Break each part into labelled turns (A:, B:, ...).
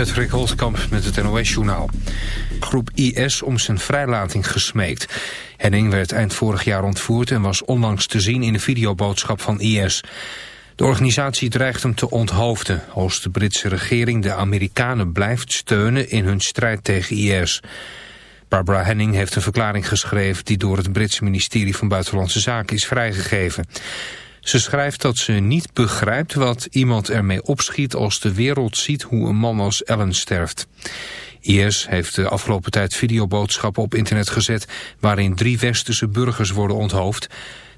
A: Patrick Holtkamp met het NOS-journaal. Groep IS om zijn vrijlating gesmeekt. Henning werd eind vorig jaar ontvoerd en was onlangs te zien in de videoboodschap van IS. De organisatie dreigt hem te onthoofden als de Britse regering de Amerikanen blijft steunen in hun strijd tegen IS. Barbara Henning heeft een verklaring geschreven die door het Britse ministerie van Buitenlandse Zaken is vrijgegeven. Ze schrijft dat ze niet begrijpt wat iemand ermee opschiet als de wereld ziet hoe een man als Ellen sterft. IS heeft de afgelopen tijd videoboodschappen op internet gezet waarin drie westerse burgers worden onthoofd.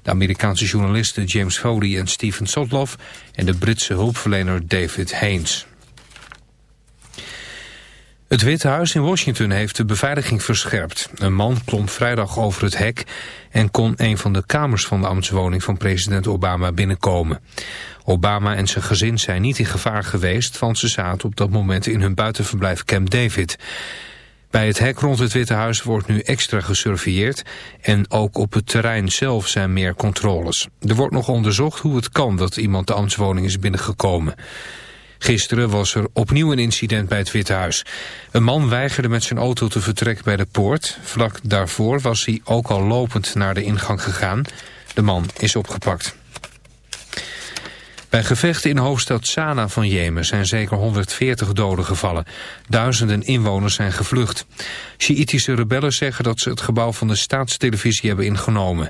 A: De Amerikaanse journalisten James Foley en Stephen Sotloff en de Britse hulpverlener David Haynes. Het Witte Huis in Washington heeft de beveiliging verscherpt. Een man klom vrijdag over het hek en kon een van de kamers van de ambtswoning van president Obama binnenkomen. Obama en zijn gezin zijn niet in gevaar geweest, want ze zaten op dat moment in hun buitenverblijf Camp David. Bij het hek rond het Witte Huis wordt nu extra gesurveilleerd en ook op het terrein zelf zijn meer controles. Er wordt nog onderzocht hoe het kan dat iemand de ambtswoning is binnengekomen. Gisteren was er opnieuw een incident bij het Witte Huis. Een man weigerde met zijn auto te vertrekken bij de poort. Vlak daarvoor was hij ook al lopend naar de ingang gegaan. De man is opgepakt. Bij gevechten in hoofdstad Sanaa van Jemen zijn zeker 140 doden gevallen. Duizenden inwoners zijn gevlucht. Sjiitische rebellen zeggen dat ze het gebouw van de staatstelevisie hebben ingenomen.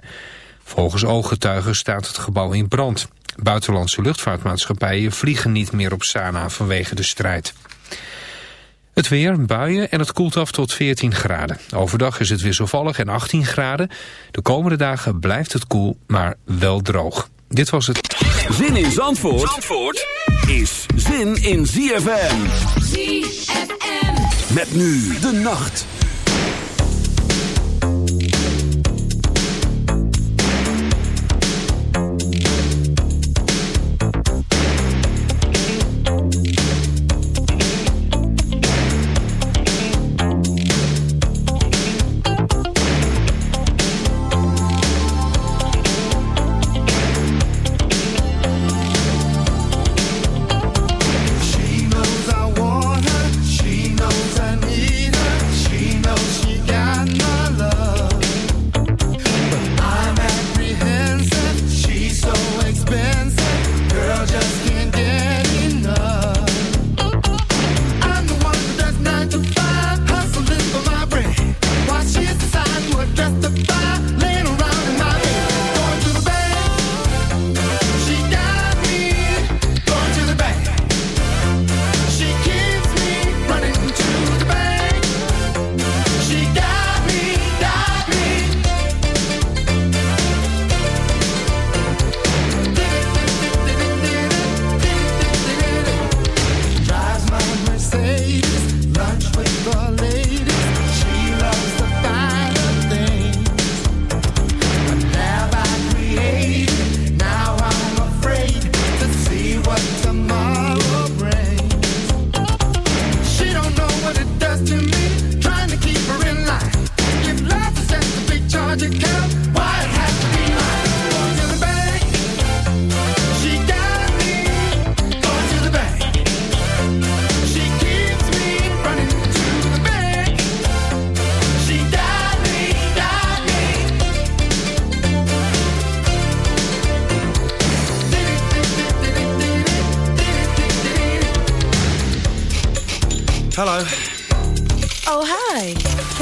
A: Volgens ooggetuigen staat het gebouw in brand. Buitenlandse luchtvaartmaatschappijen vliegen niet meer op Sanaa vanwege de strijd. Het weer, buien en het koelt af tot 14 graden. Overdag is het wisselvallig en 18 graden. De komende dagen blijft het koel, maar wel droog. Dit was het...
B: Zin in Zandvoort, Zandvoort is zin in ZFM. ZFM. Met nu de nacht.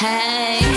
C: Hey.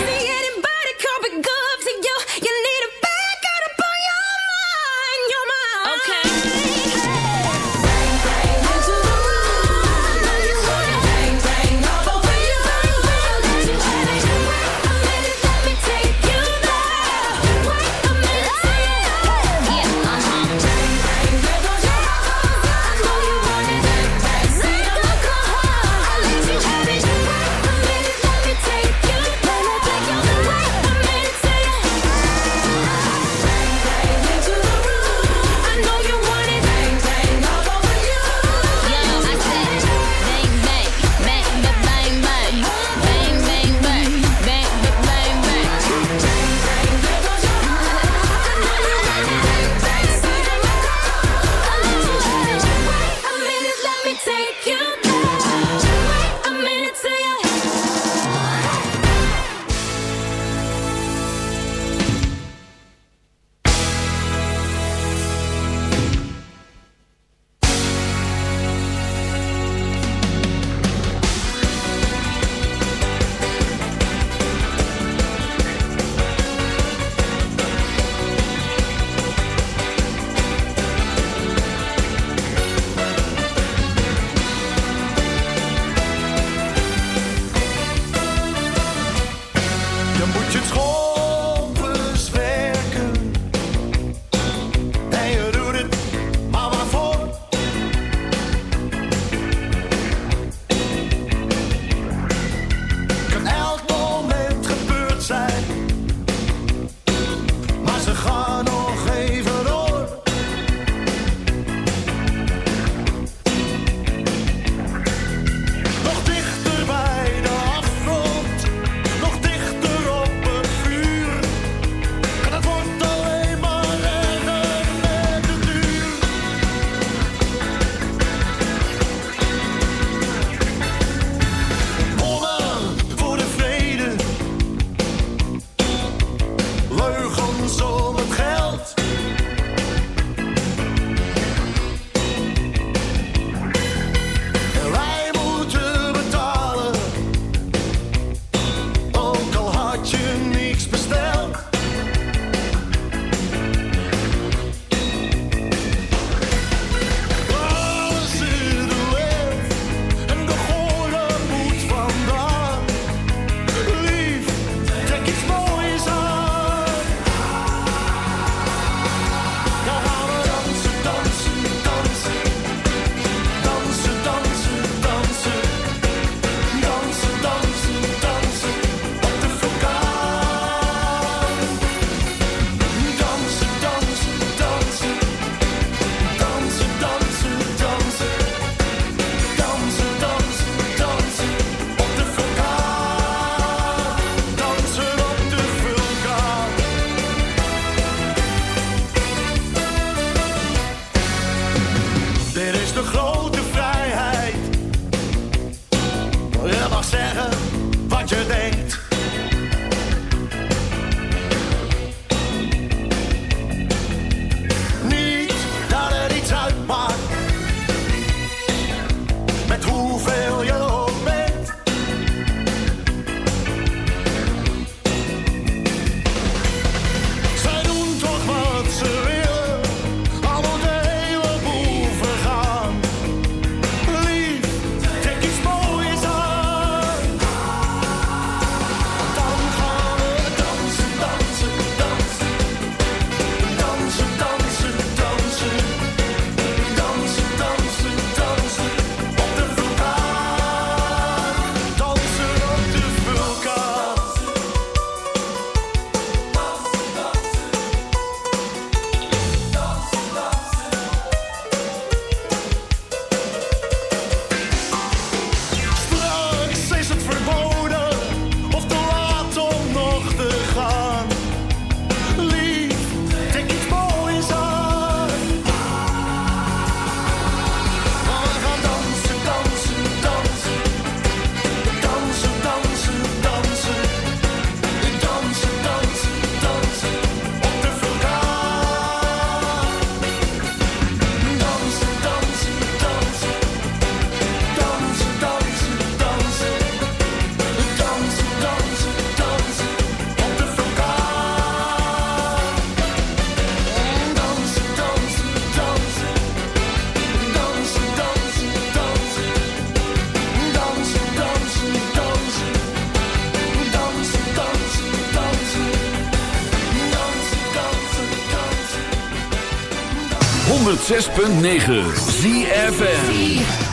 D: 106.9
E: ZFN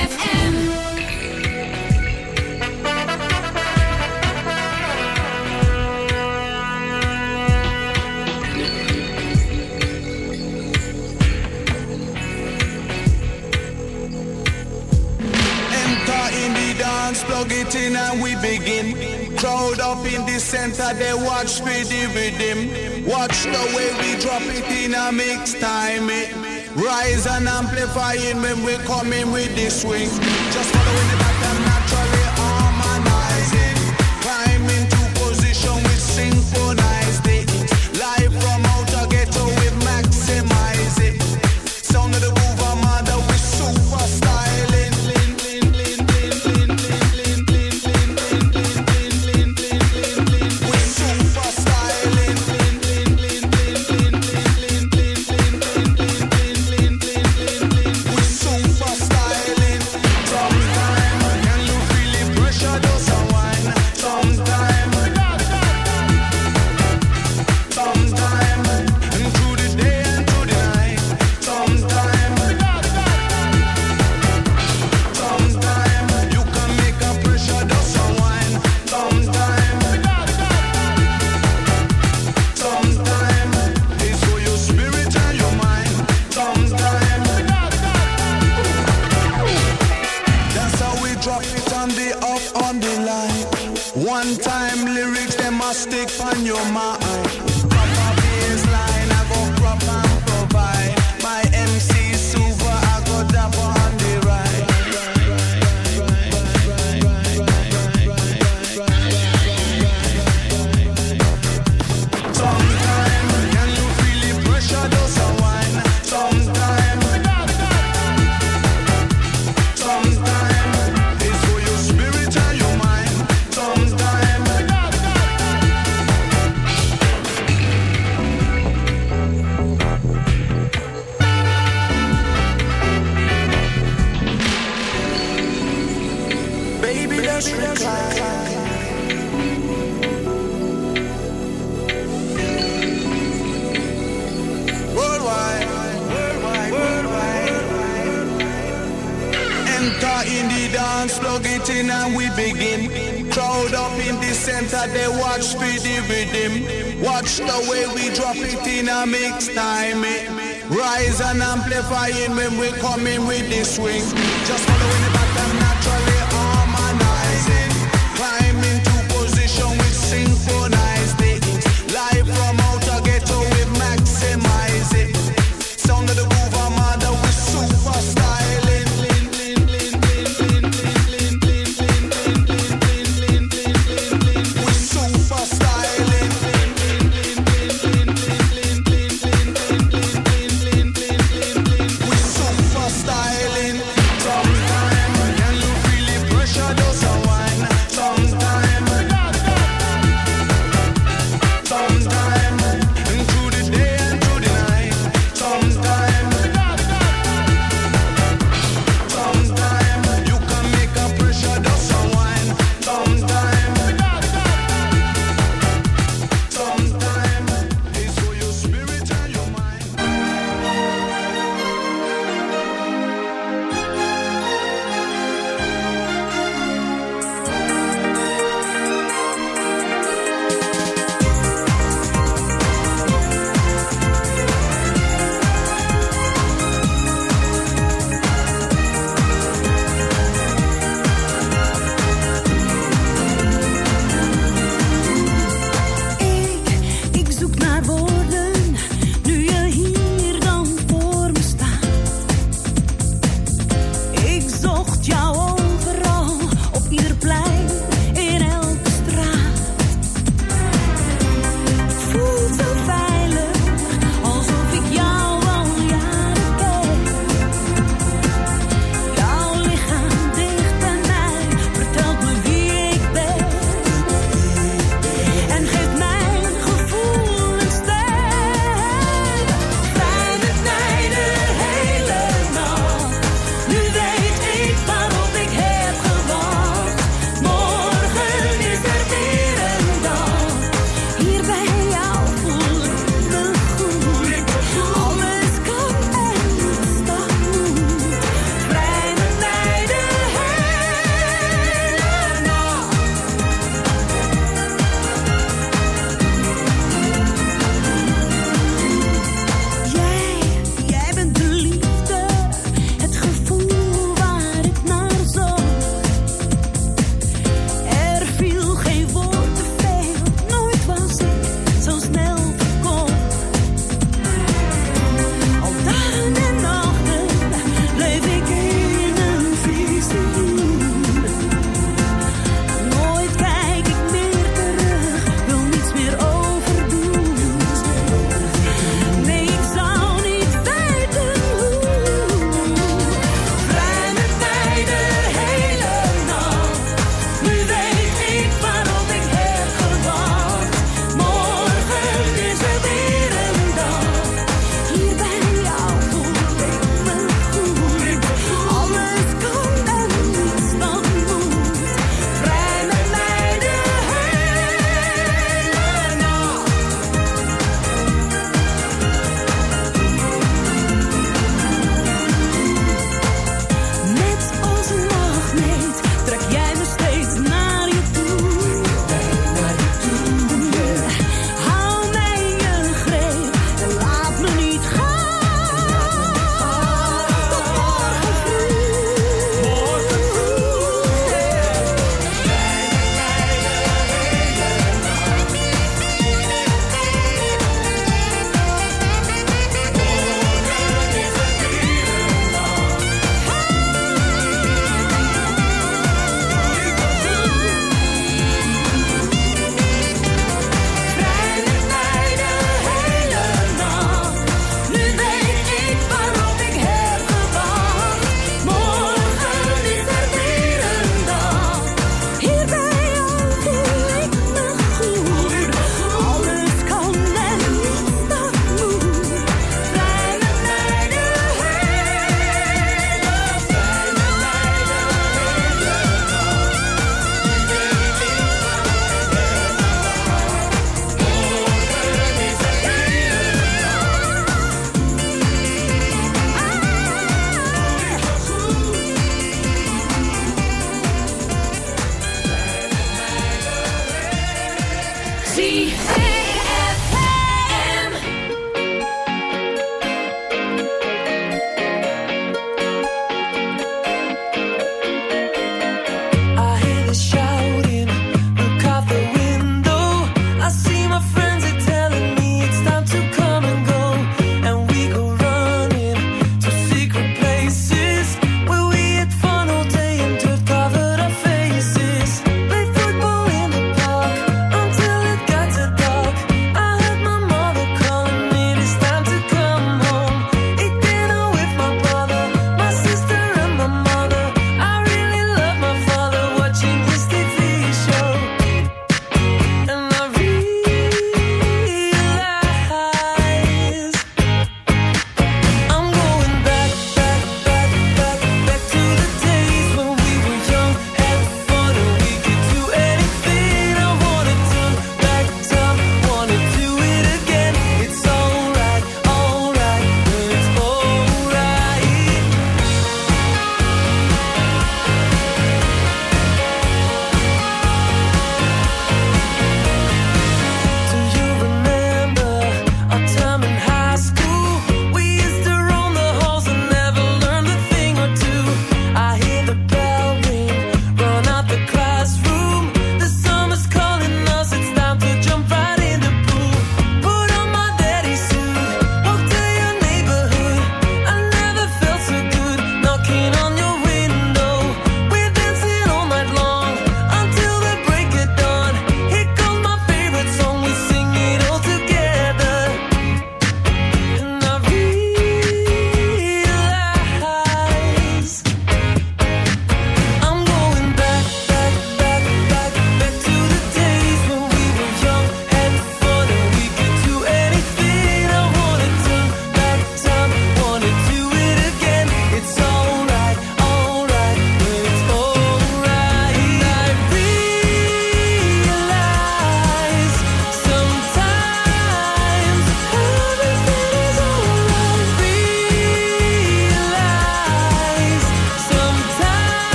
F: just plug it in and we begin. Crowd up in the center, they watch for the rhythm. Watch the way we drop it in a mix time. It rise and amplifying when we come in with the swing. Just following the. Watch the way we drop it in a mix time. Rise and amplifying when we coming with this swing. Just follow it.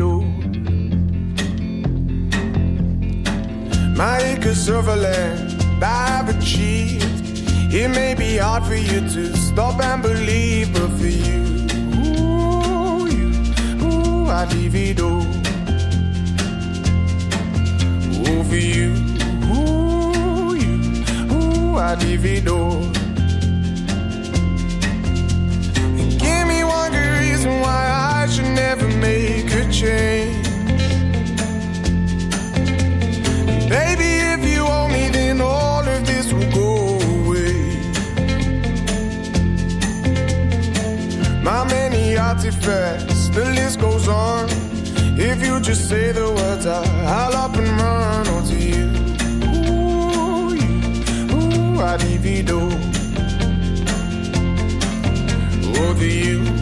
G: All. My acres of land I've achieved. It may be hard for you to stop and believe, but for you, ooh, you, ooh, it all. Ooh, for you, ooh, you, ooh, good reason why I should never make Baby, if you me, then all of this will go away. My many artifacts, the list goes on. If you just say the words, I'll up and run you. Ooh, you, ooh, I divido. Over you,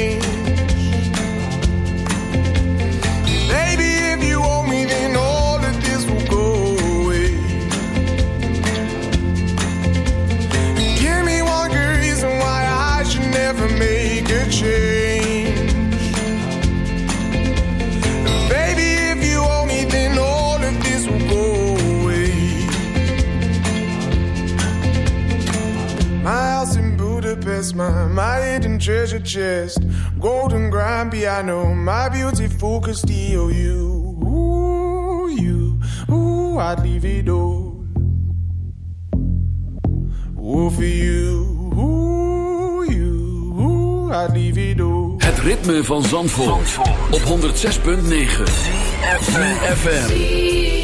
G: My, my hidden treasure chest. Golden grand piano, my beautiful Castillo. You, ooh, you, ooh, I'd leave it all. Ooh, for you, ooh, you, ooh, I'd leave it all.
D: Het ritme van Zandvoort, op 106.9 FM.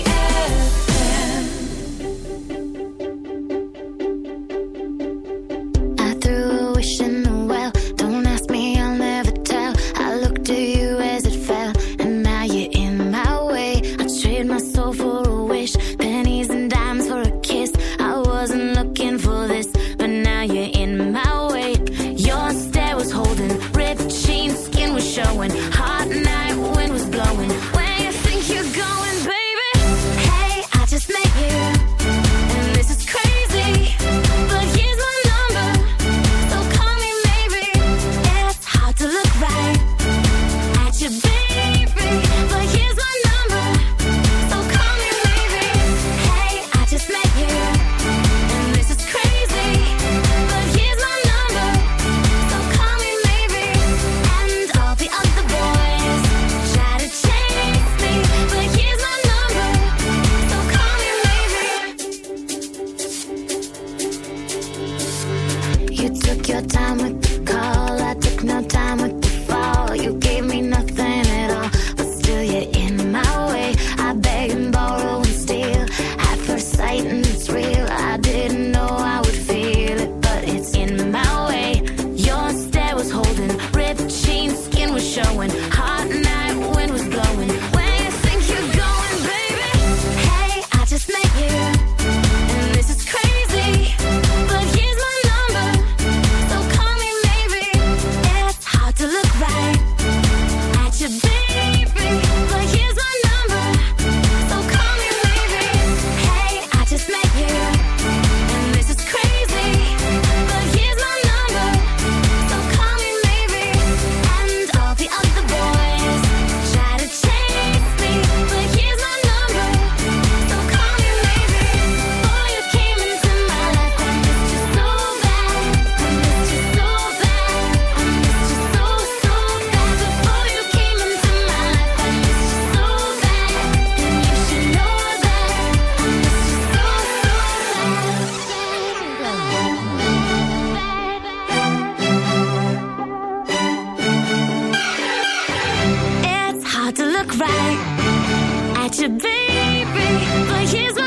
H: at you, baby. But
I: here's what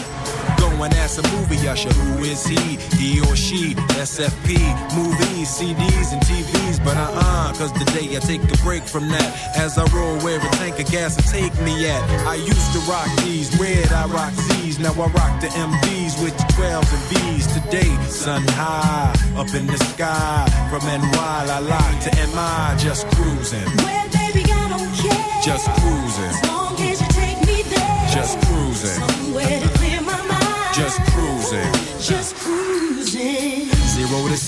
I: And ask a movie usher, who is he? He or she? SFP, movies, CDs, and TVs. But uh-uh, cause today I take a break from that. As I roll where a tank of gas will take me at. I used to rock these, red I rock Z's. Now I rock the MVs with the 12s and V's. Today, sun high, up in the sky. From NY, I lie to MI, just cruising.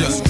H: Just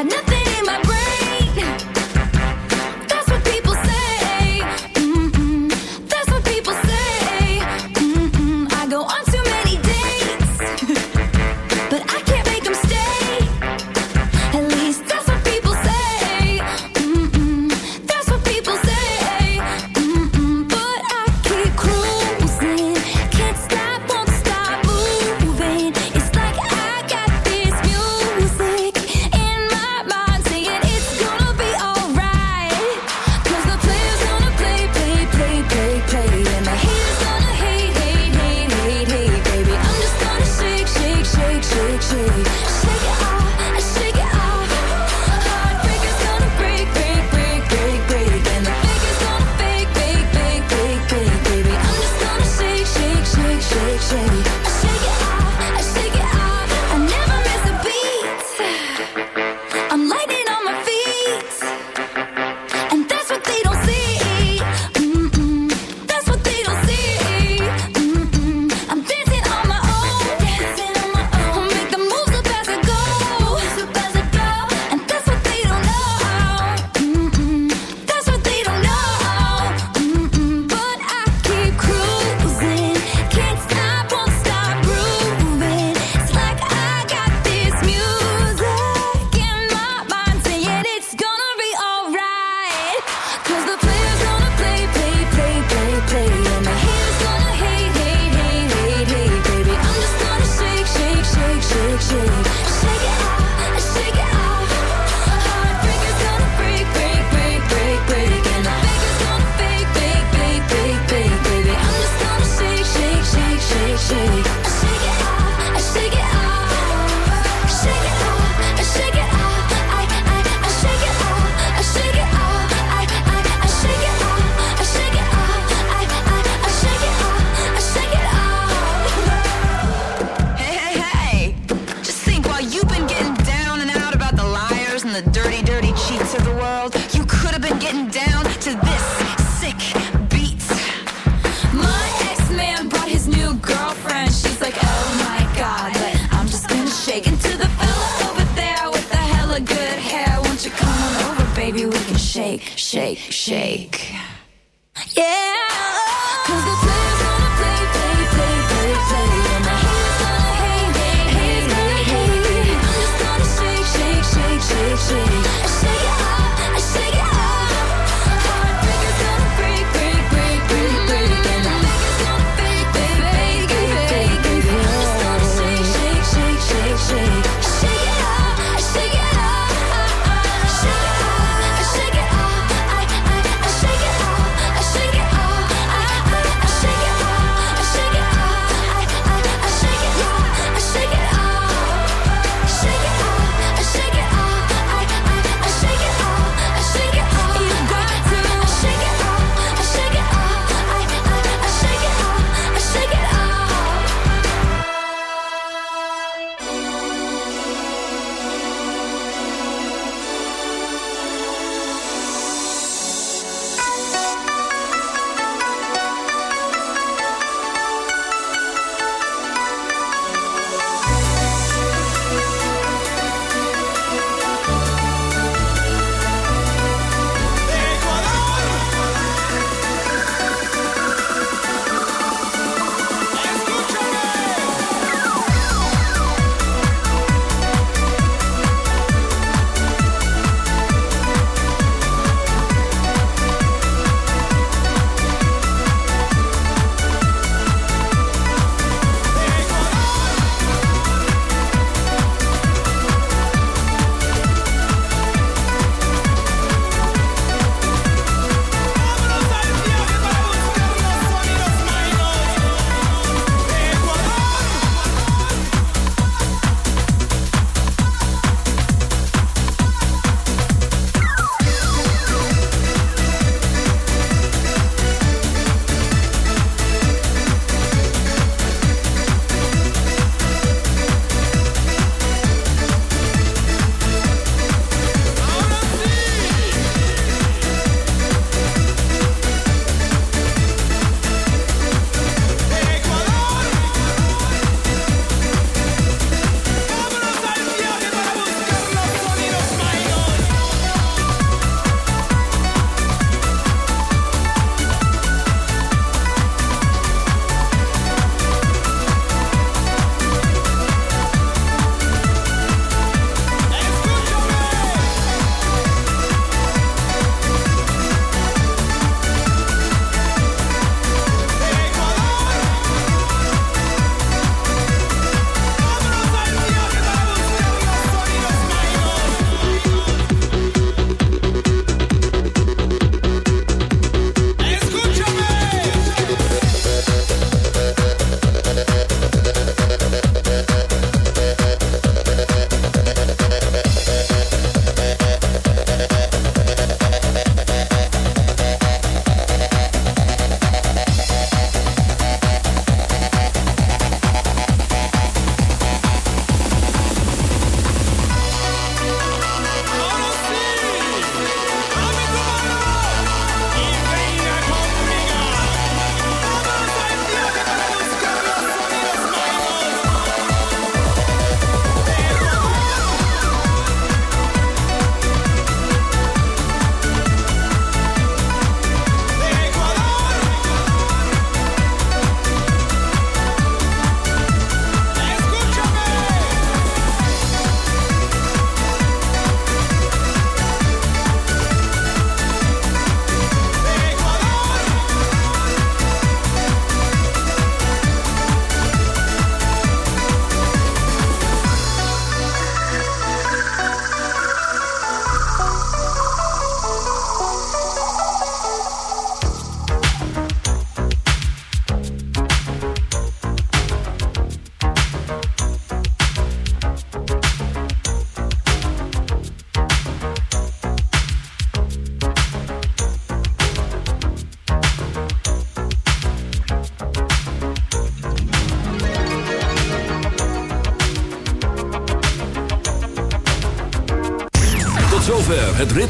E: got nothing.